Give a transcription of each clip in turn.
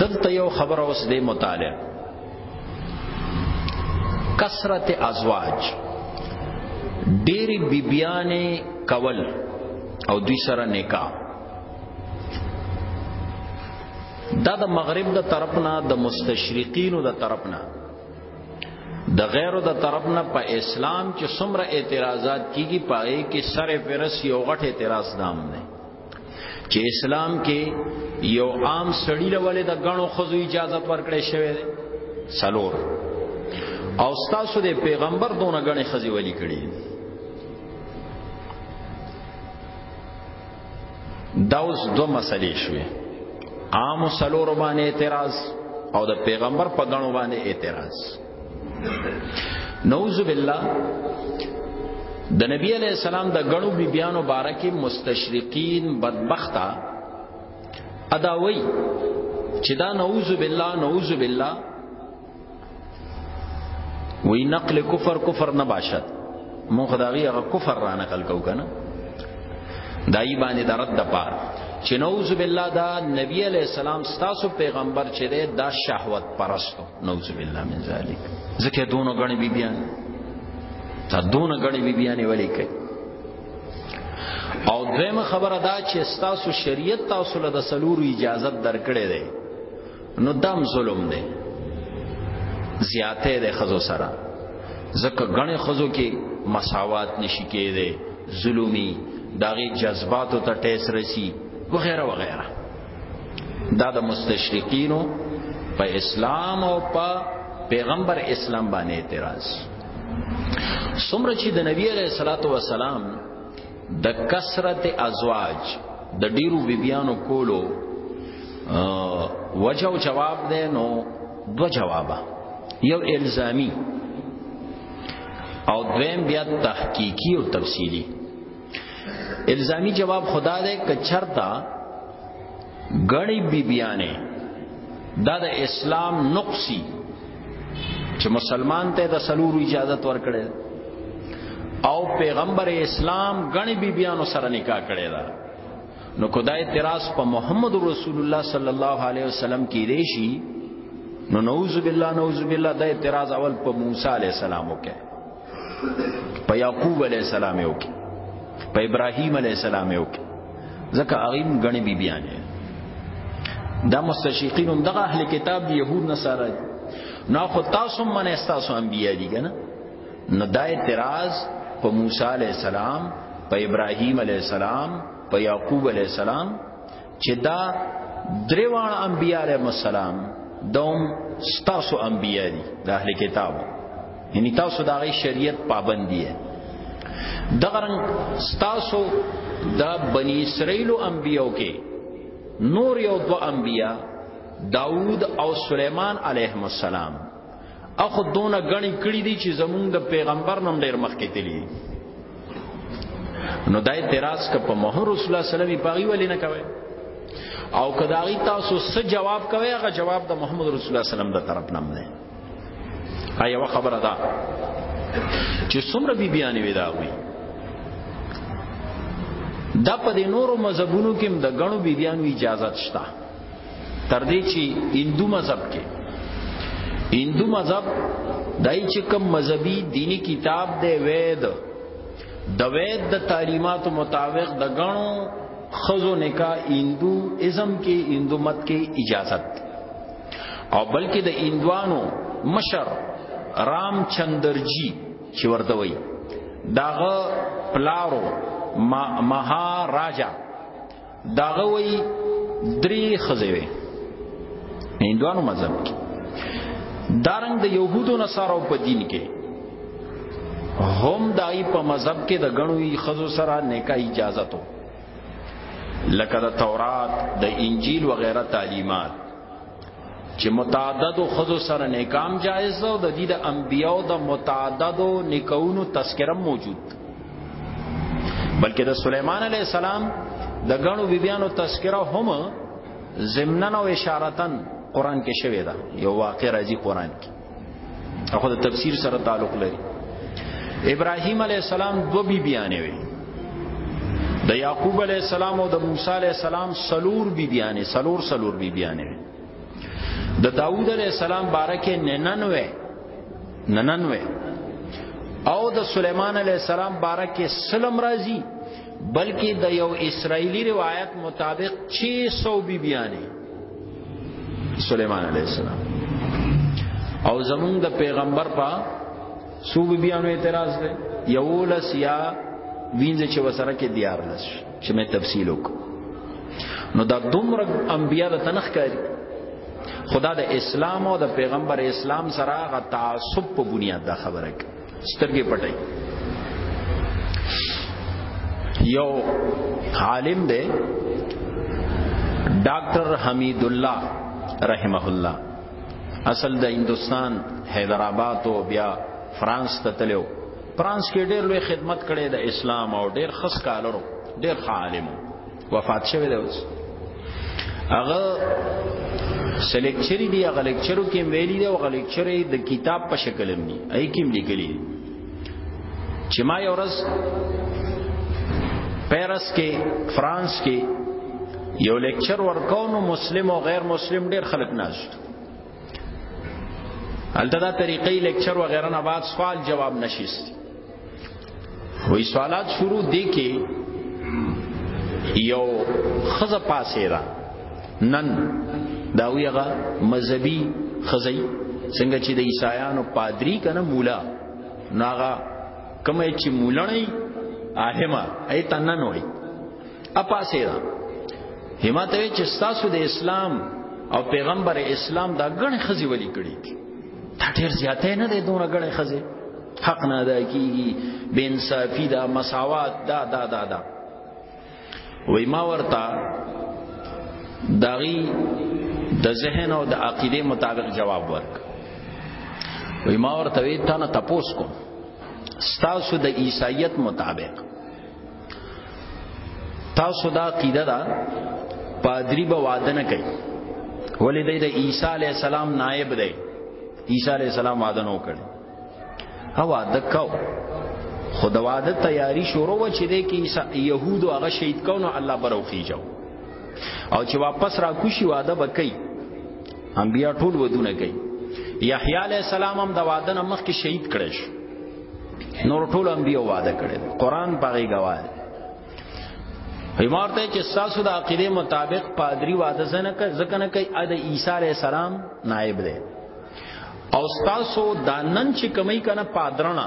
دلته یو خبر اوس دې مطالعه کثرت ازواج ډېری بیبیانې کول او دوی سره نکاح دا د مغرب د طرفنا د مستشرقینو د طرفنا د غیرو د طرفنا په اسلام چې څومره اعتراضات کیږي پای کې سره فرس یو غټ اعتراض نام نه چې اسلام کې یو عام سړی لولې د غنو خزو اجازه ورکړې شوې ده سلور او ستاسو د پیغمبر دونه غنې خزي ولي کړې دا اوس دوه مسلې شوې عام سلور باندې اعتراض او د پیغمبر په غنو باندې اعتراض نعوذ بالله د نبی علی السلام د غړو بی بیان مبارکي مستشرقین بدبختا اداوی چې دا نعوذ بالله نعوذ بالله وی نقل کفر کفر نه باشد مون خدای هغه کفر را نقل کو کنه دای باندې درد د پار چې نعوذ بالله دا نبی علی السلام ستاسو پیغمبر چې دا شهوت پرستو نعوذ بالله من ذلک ځکه دونو غړي بی بیان تا دونو غړي بی بیان ولي کوي او دویمه خبره دا چې تاسو شریعت تاسو له سلورو اجازه درکړې ده نو دم ظلم ده زیاته ده خزو سره ځکه غنې خزو کې مساوات نشي کېده ظلمي داغي جذباتو ته ټیس رسی وغیرہ وغیرہ دا د مستشرقینو په اسلام او په پیغمبر اسلام باندې اعتراض سمره چې د نبی علیہ الصلوۃ والسلام د کثرت ازواج د ډیرو بیبیانو کولو وجه او جواب ده نو دو جوابه یو الزامی او دویم بیا تحقیقی او تفصیلی الزامی جواب خدا دے که چرتا غنی بی بیانه دا د اسلام نقصی چې مسلمان ته د سلور اجازه ورکړي او پیغمبر اسلام غنی بی بیانو سره نکاح کړي دا نو خدای اعتراض په محمد رسول الله صلی الله علیه وسلم کې دی شي نو نعوذ بالله نعوذ بالله د اعتراض اول په موسی علیه السلام وکړي په یعقوب علی السلام یو کې په ابراهیم علی السلام یو کې ځکه هغه غني بیبیان دا مستشرقین هم دغه اهل کتاب دی يهود نصارا دي نو خو تاسو من استاسو انبیا دي کنه نو دا اعتراض په موسی علی السلام په ابراهیم علی السلام په یعقوب علی السلام چې دا دریوان انبیاء علیهم السلام دوم ستاسو انبیاء دي د اهل کتاب یعنی تاسو د هغه شریعت پابند دي دغه رنګ ستاسو د بنی اسرائیل انبیاء کې نور یو دو انبیاء داوود او سلیمان علیهم السلام اخو دونه غني کړی دي چې زمونږ د پیغمبر نوم ډیر مخکې تللی نو دا اعتراض ک په مهر رسول الله صلی الله علیه وسلم پاغي ولې نه کوي او کداغي تاسو څه جواب کوي هغه جواب د محمد رسول الله صلی الله علیه وسلم د طرف نام نه ایا خبره ده چې څومره بی بیانې وې دا وي دا په دې نورو مذهبونو کې د غنو بی بیانو اجازه شته تر دې چې هندو مذهب کې هندو مذهب دای چې کوم مذهبي دینی کتاب دی وید د وید د تعلیماتو مطابق د غنو خزو نکاح هندو ازم کې هندو مت کې اجازت او بلکې د هندوانو مشر رام چندرجی چې ورته وایي داغه پلارو مها راجا داغه وی درې خزه وي هندوانو مذهب کې دارنګ د دا يهودو نصارو په دین کې هم دای په مذهب کې د غنوي خزو سره نیکه اجازه تو لکه د تورات د انجیل وغیرہ تعلیمات چې متعددو خزو سره نکام جایز ده او د دې د انبیو د متعددو نکونو تذکرم موجود بلکې د سليمان عليه السلام د غنو بیبيانو تذکره هم ضمنن او اشارتن قران کې شوی دا یو واقع راځي قران کې اخو د تفسیر سره تعلق لري ابراهیم علی السلام دو بی بیانې وي د یعقوب علی السلام او د موسی علی السلام سلور بی بیانې سلور سلور بی بیانې وي د داوود علیه السلام بارکه 99 99 او د سليمان عليه السلام بارکه سلم راضي بلکې د یو اسرایلی روایت مطابق 600 بیبیانه سليمان عليه السلام او زمون د پیغمبر په سو بیانو اعتراض دی یولس یا وینځ چې وسره کې دیار لس چې مې تفصیل وک نو دا دومره انبیا د تنخ کوي خدا د اسلام او د پیغمبر اسلام سره غ تعصب په بنیاد دا خبره کوي سترګې پټي یو عالم دی ډاکټر حمید الله رحمه الله اصل د هندستان حیدرآباد او بیا فرانس ته تلو فرانس کې ډېر لوی خدمت کړي د اسلام او ډېر خص کالرو ډېر عالم وفات شوی دی اوس هغه سلیکچری دی هغه لیکچرو کې ویلي دی او هغه لیکچر د کتاب په شکل هم دی ای کې لیکلي چې ما یو ورځ پیرس کې فرانس کې یو لیکچر ورکاو نو مسلم او غیر مسلم ډیر خلک ناشت الته دا طریقې لیکچر وغیرہ نه بعد سوال جواب نشیست وی سوالات شروع دی کې یو خزه پاسې را نن دا ویغه مذهبي خزی څنګه چې د عیسایانو پادری کنه مولا ناغه کومه چې مولنی اهمه ای تنن وای اپاسې را همته چې تاسو د اسلام او پیغمبر اسلام دا غن خزی ولی کړی دا ډیر زیاته نه دی دونه غړې خزه حق نه ادا کیږي بے انصافی دا مساوات دا دا دا دا وای ما ورتا داغي د ذهن او د عقیده مطابق جواب ورک وای ما ورته وی تا نه تپوس کوم ستاسو د عیسایت مطابق تاسو دا عقیده ده پادری به وعده نه کوي ولې دی د عیسی علی السلام نائب دی عیسی علی السلام وعده نه وکړ او وعده کو خو د وعده تیاری شروع و چې دی کې یهود هغه شهید کو نو الله بروخی جو او چې واپس را کوشي وعده وکړي انبیا ټول ودونه کوي یحیی علی السلام هم د وعده مخ کې شهید کړي شو نور ټول انبیو وعده کړی قران پاغي گواه عمارت چې ساسو د عقیده مطابق پادری وعده زنه کوي ځکه نه کوي د عیسی علی السلام نائب دی او تاسو دانن چې کمی کنه پادرنا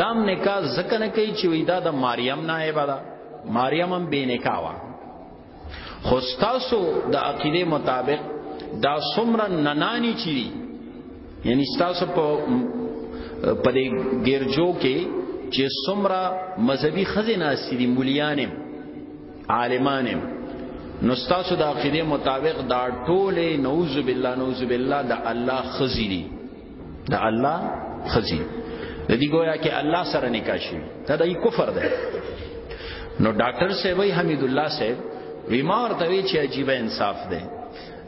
دام نکاح ځکه نه کوي چې وېدا د مریم نائب ده مریم هم بې نکاح خو ستاسو د عقیده مطابق دا څومره ننانی چي یعنی ستاسو په په دې ګرجو کې چې څومره مذهبي خزینه سری مليانم عالمانم نو ستاسو د عقیده مطابق دا ټوله نعوذ بالله نعوذ بالله د الله خزینه د الله خزي د دې گویا کې الله سره نکاح شي دا د کفر ده نو ډاکټر صاحب حمید الله صاحب بیمار ته وی چې عجیب انصاف ده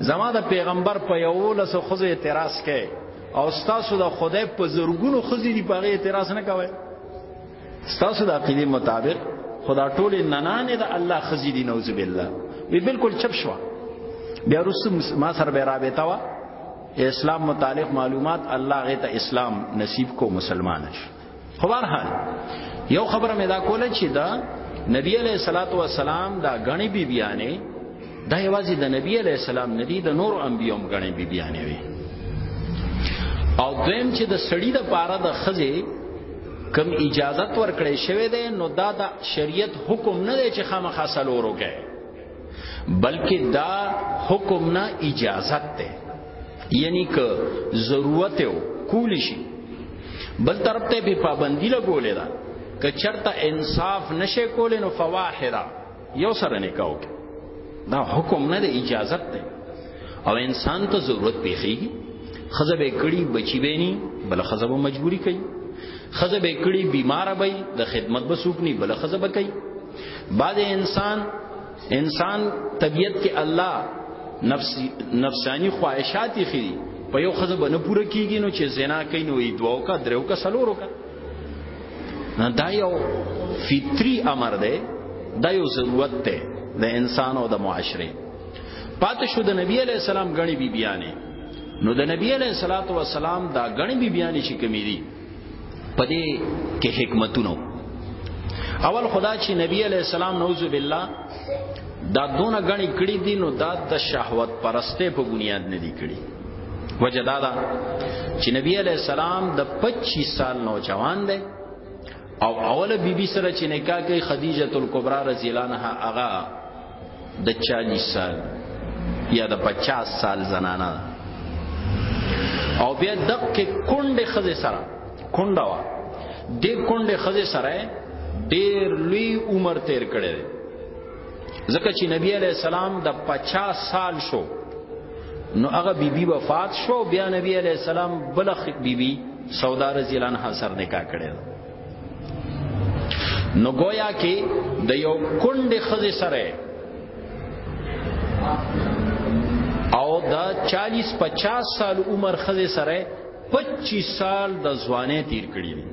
زما د پیغمبر په یو لس خزه اعتراض کړي او ستاسو د خدای په زرګونو خزي دی په اعتراض نه کوي ستاسو د عقیده مطابق خدا ټول ننانه د الله خزي دی نوذ بالله وی بالکل چپ شو بیا رسو ما سره به رابطه وا اسلام متعلق معلومات الله غي ته اسلام نصیب کو مسلمان شي خو حال یو خبره مې دا کوله چې دا نبی علیہ الصلوۃ والسلام دا غنی بی بیانې دا یوازې د نبی علیہ السلام ندی د نور انبیوم غنی بی بیانې وي او دویم چې د سړی د پاره د خزه کم اجازت ورکړې شوی دی نو دا د شریعت حکم نه دی چې خامخا سلورو کې بلکې دا حکم نه اجازت ده یعنی که ضرورت او کول شي بل طرف ته به پابندی لګولې ده که چرته انصاف نشه کولې نو فواحدا یو سره نه کاو دا حکم نه ده اجازت ده او انسان ته ضرورت پیخیږي خزه به کړي بچی بینی بل خزه به مجبوری کوي خزه به کړي بیمار به د خدمت به سوکني بل خزه به کوي بعد انسان انسان طبیعت کې الله نفس نفسانی خواهشات یې خري په یو خزه باندې پوره کیږي نو چې زنا کوي نو یې دواو کا درو کا سلورو کا نه دا یو فطری امر دی دا یو ضرورت دی د انسان او د معاشره پاتې شو د نبی علی السلام غنی بیبیانه نو د نبی علی السلام دا غنی بیبیانه چې کمی دي پدې کې حکمتونه اول خدا چې نبی علی السلام نعوذ بالله دا دونه غني کړی دي نو دا د شهوت پرسته په بنیاد نه دي کړی وجدا دا چې نبی علی السلام د 25 سال نوجوان دی او اوله بیبي بی سره چې نکاح کوي خدیجه الکبرى رضی الله عنها هغه د 40 سال یا د 50 سال زنانه او بیا دغه کونډه خزه سره کونډه وا د کونډه خزه سره ډیر لوی عمر تیر کړی ځکه چې نبی علی السلام د 50 سال شو نو هغه بیبي وفات شو بیا نبی علی السلام بلخ بیبي سودا رضی الله عنها سره نکاح کړی نو گویا کې د یو کندې خزې سره او دا 40 50 سال عمر خزې سره 25 سال د ځوانې تیر کړی دي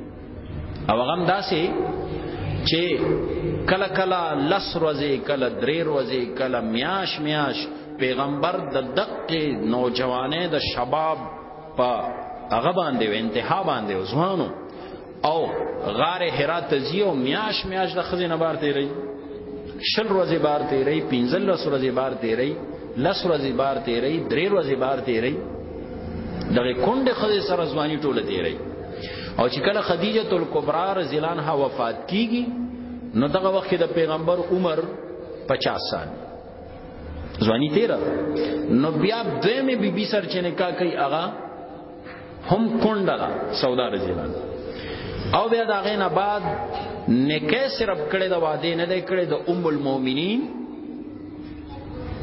او هغه داسې چې کله کله لس ورځې کله درې ورځې کله میاش میاش پیغمبر د دقه نوجوانه د شباب په هغه باندې و انتها باندې ځوانو او غار حرا تزیو میاش میاش د خزینه بار تیری شل ورځې بار تیری 15 ورځې بار تیری لس ورځې بار تیری درې ورځې بار تیری دغه کونډه خزې سره ځواني ټوله تیری او چې کله خدیجه تل کبرا رضی الله عنها وفات کیږي نو دغه وخت د پیغمبر عمر 50 سال ځواني تیرا نو بیا دویمه بی بی سر چې نکاح کوي هغه هم کونډه ده سودا رضی الله او بیا دا غینه بعد نکاح صرف کړي د واده نه دی کړي د ام المؤمنین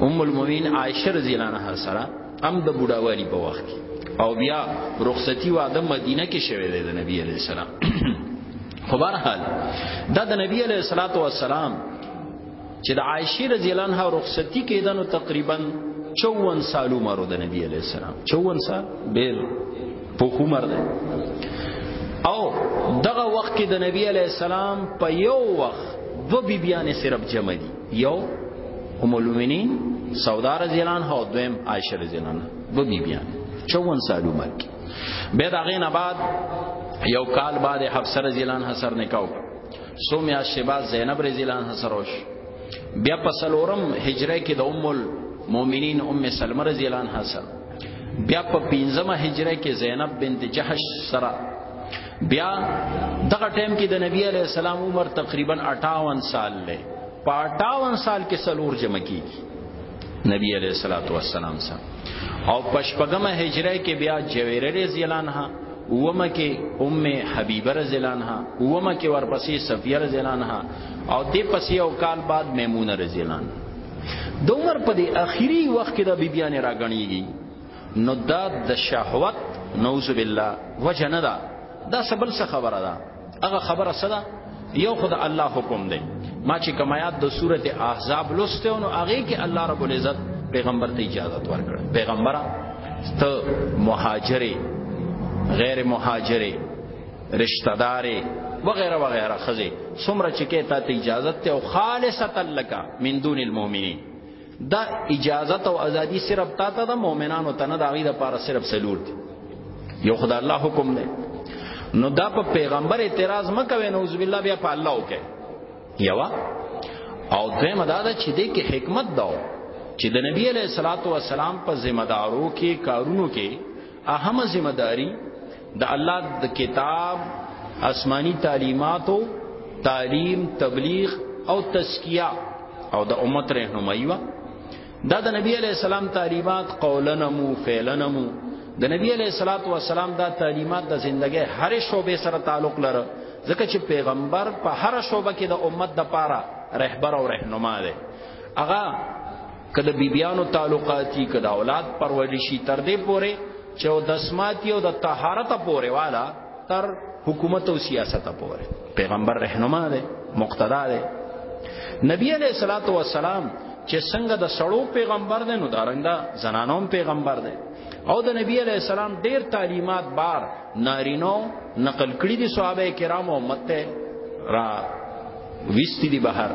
ام المؤمنین عائشه رضی الله عنها سره هم د بډاوالي په وخت کې او بیا رخصتی واده مدینه کې شوه دی د نبی علیہ السلام خو بهرحال دا د نبی علیہ الصلوۃ والسلام چې د عائشه رضی الله عنها رخصتی کېده نو تقریبا 54 سال عمر د نبی علی السلام 54 سال ډېر په عمر ده او دغه وخت کې د نبی علی السلام په یو وخت دو بیبیانې صرف جمع دي یو ام المؤمنین سودا رضی الله عنها او دویم عائشه رضی الله عنها دو بیبیانې 54 سال عمر کې به دا غینه بعد یو کال بعد حفصه رضی الله عنها سر نکاو سو میاشتې بعد زینب رضی الله عنها سره وش بیا په سلورم هجره کې د ام المؤمنین ام سلمہ رضی الله عنها سره بیا په پنځمه هجره کې زینب بنت جحش سره بیا دغه ټیم کې د نبی علی السلام عمر تقریبا 58 سال دی په 58 سال کې سلور جمع کیږي نبی علیہ الصلوۃ والسلام سره او پشپغمه هجره کې بیا جویره رضی الله عنها اومه کې ام حبیبه رضی الله عنها اومه کې ورپسې صفیه رضی الله عنها او دې پسې او کال بعد میمونه رضی الله عنها د عمر په دې اخیری وخت کې د بیبيانې راګڼيږي نو دا د شهوت نوذ بالله وجنه ده دا سبل څه خبره ده هغه خبره صدا یو خد الله حکم دی ما چې کمایات د سورته احزاب لسته نو هغه کې الله رب العزت پیغمبر ته اجازه ورکړ پیغمبر ته مهاجره غیر مهاجره رشتہ دارې وغیرہ وغیرہ خزه سمره چې کې ته اجازه ته او خالصتا لك من دون المؤمنین دا اجازت او ازادي صرف تا ته د مؤمنانو ته نه دا غي د پاره صرف سلور دي یو خدای الله حکم نه نو دا په پیغمبر اعتراض مکوي نوذ بالله بیا په الله وکي یوا او دویمه دا ده چې دې کې حکمت داو چې د نبی علیہ الصلوۃ والسلام په ذمہ دارو کې کارونو کې اهمه ذمہ داری د الله د کتاب آسمانی تعلیماتو تعلیم تبلیغ او تزکیه او د امت رهنمایي وا دا د نبی علی السلام تعلیمات قولنا مو فعلنا مو د نبی علی صلوات و سلام دا تعلیمات د زندګۍ هر شوبې سره تعلق لري ځکه چې پیغمبر په هر شوبه کې د امت د پاره رهبر او رهنما دی هغه که د بیبیانو تعلقاتی که د اولاد پرورش شي تر دې پورې چې او د سماتی او د طهارت پورې والا تر حکومت او سیاست پورې پیغمبر رهنما دی مقتدا دی نبی علیہ الصلوۃ والسلام چې څنګه د سړو پیغمبر دی نو دارنګ دا زنانوم پیغمبر دی او د نبی علیہ السلام ډیر تعلیمات بار نارینو نقل کړی دي صحابه کرام امت ته را وستی دي بهر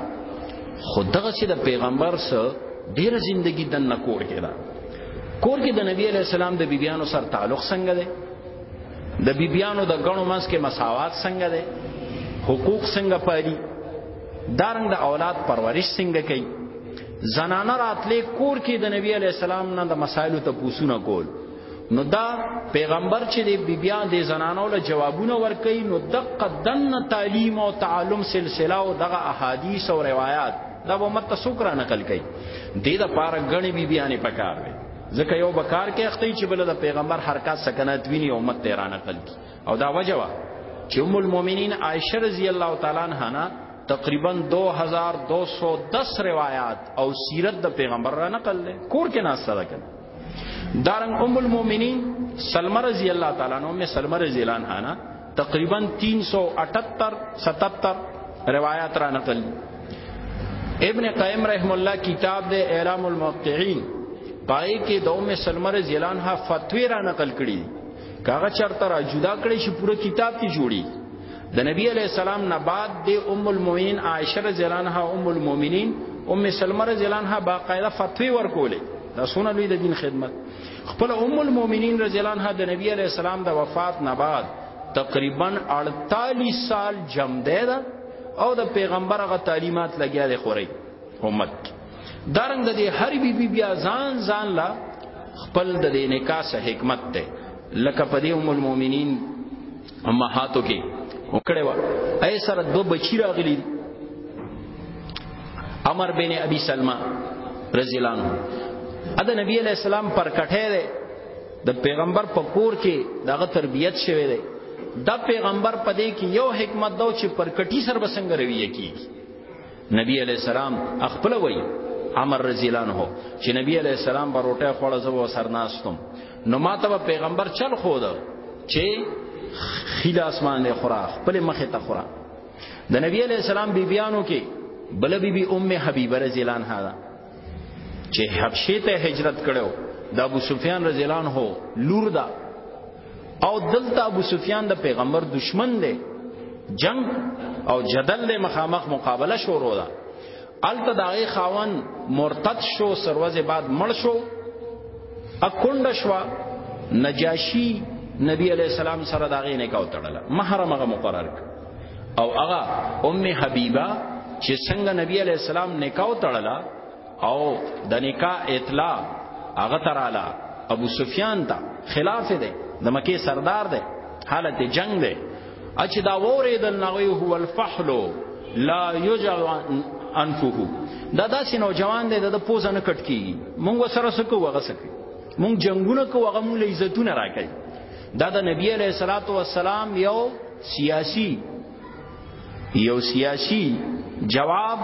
خدغه چې د پیغمبر سره ډیره زندگی د نکور کې ده کور کې د نبی علی السلام د بیبیانو سره تعلق څنګه ده د بیبیانو د غنو منځ کې مساوات څنګه ده حقوق څنګه پالي دارنګ د اولاد پرورش څنګه کوي زنانه راتلې کور کې د نبی علی السلام نه د مسایلو ته پوښتنه کول نو دا پیغمبر چې د بیبیا د زنانو له جوابونه ورکړي نو دقه دن تعلیم او تعلم سلسله او دغه احادیث او روایت دا به مت سوکرا نقل کړي د دې لپاره غني بیبیانه پکار وي ځکه یو بکار کې اخته چې بل د پیغمبر حرکت سکنات ویني او مت تیرانه نقل کی او دا وجوه چې ام المؤمنین عائشه رضی الله تعالی عنها تقریبا 2210 روایات او سیرت د پیغمبر را نقل کور کې ناس سره کړ دارنګ ام المؤمنین سلمہ رضی الله تعالی عنها ام سلمہ رضی الله عنها نا تقریبا 378 77 روایت را نقل ابن قیم رحم الله کتاب د اعلام الموقعین پای کې د ام سلمہ رضی الله عنها فتوی را نقل کړي کاغه چرته را جدا کړي چې پوره کتاب کې جوړي د نبی علی السلام نه بعد د ام المؤمنین عائشه رضی الله عنها ام المؤمنین ام سلمہ رضی الله عنها باقاعده فتوی ورکولې دا سونه لوی د دین خدمت خپل ام المؤمنین رضی الله عنها د نبی علی السلام د وفات نه بعد تقریبا 48 سال جمده ده او د پیغمبر غ تعلیمات لګیا دی خوري امت درنګ د دې هر بی بی بیا ځان ځان لا خپل د نکاح حکمت ته لکه په دې ام المؤمنین اما هاتو کې وکړې وا اي سره دو بچی راغلي عمر بن ابي سلمہ رضی الله عنه ادا نبی علیہ السلام پر کټه ده د پیغمبر په کور کې دغه تربیت شوه ده د پیغمبر په دې کې یو حکمت دا چې پر کټی سر بسنګ رویه کیږي نبی علیہ السلام خپل وای عمر رضی الله عنه چې نبی علیہ السلام به روټه خوړه زو سرناستم نو ماته پیغمبر چل خو دا چې خیل اسمان له خورا خپل مخه ته خورا د نبی علیہ السلام بیبیانو کې بل بیبي بی ام حبیبه رضی الله عنها چې حبشه ته هجرت کړو د ابو سفیان رضی الله عنه لور دا او دلته ابو سفیان د پیغمبر دشمن دی جنگ او جدل له مخامخ مقابله شروع ده الته دغه خاون مرتد شو سروزه بعد مړ شو اکوند شو نجاشی نبی علیہ السلام سره داغه نکاح تړله محرمغه مقرر کړ او هغه ام حبیبه چې څنګه نبی علی السلام نکاح تړلا او د نکاح اطلاع هغه تراله ابو سفیان ته خلاف دی د مکه سردار دی حالت جنگ دی اچ دا وره د نغوی هو الفحل لا یجل انفه دا داسې نوجوان دی د پوزه نه کټ کی مونږ سره سکو وغه سکو مونږ جنگونه کو هغه مونږ عزتونه راکړي دا د نبی علیہ الصلوۃ والسلام یو سیاسی یو سیاسی جواب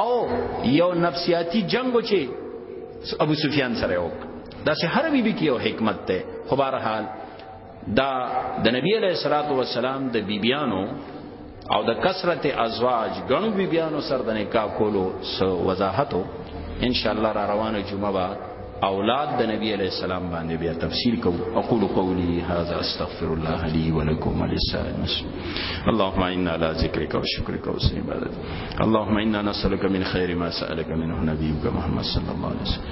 او یو نفسیاتی جنگ چې ابو سفیان سره وک دا چې هر بیبي کې یو حکمت ده خو بهر حال دا د نبی علیہ الصلوۃ والسلام د بیبیانو او د کثرت ازواج غنو بی بیانو سر د نکاح کولو سو وضاحتو ان شاء الله را روانه جمعه با اولاد د نبی علیہ السلام باندې بیا تفسیر کو اقول قولی هذا استغفر الله لي ولكم ولسائر المسلمين اللهم انا على ذكرك وشكرك وحسن عبادتك اللهم انا نسالك من خير ما سالك منه نبيك محمد صلى الله عليه وسلم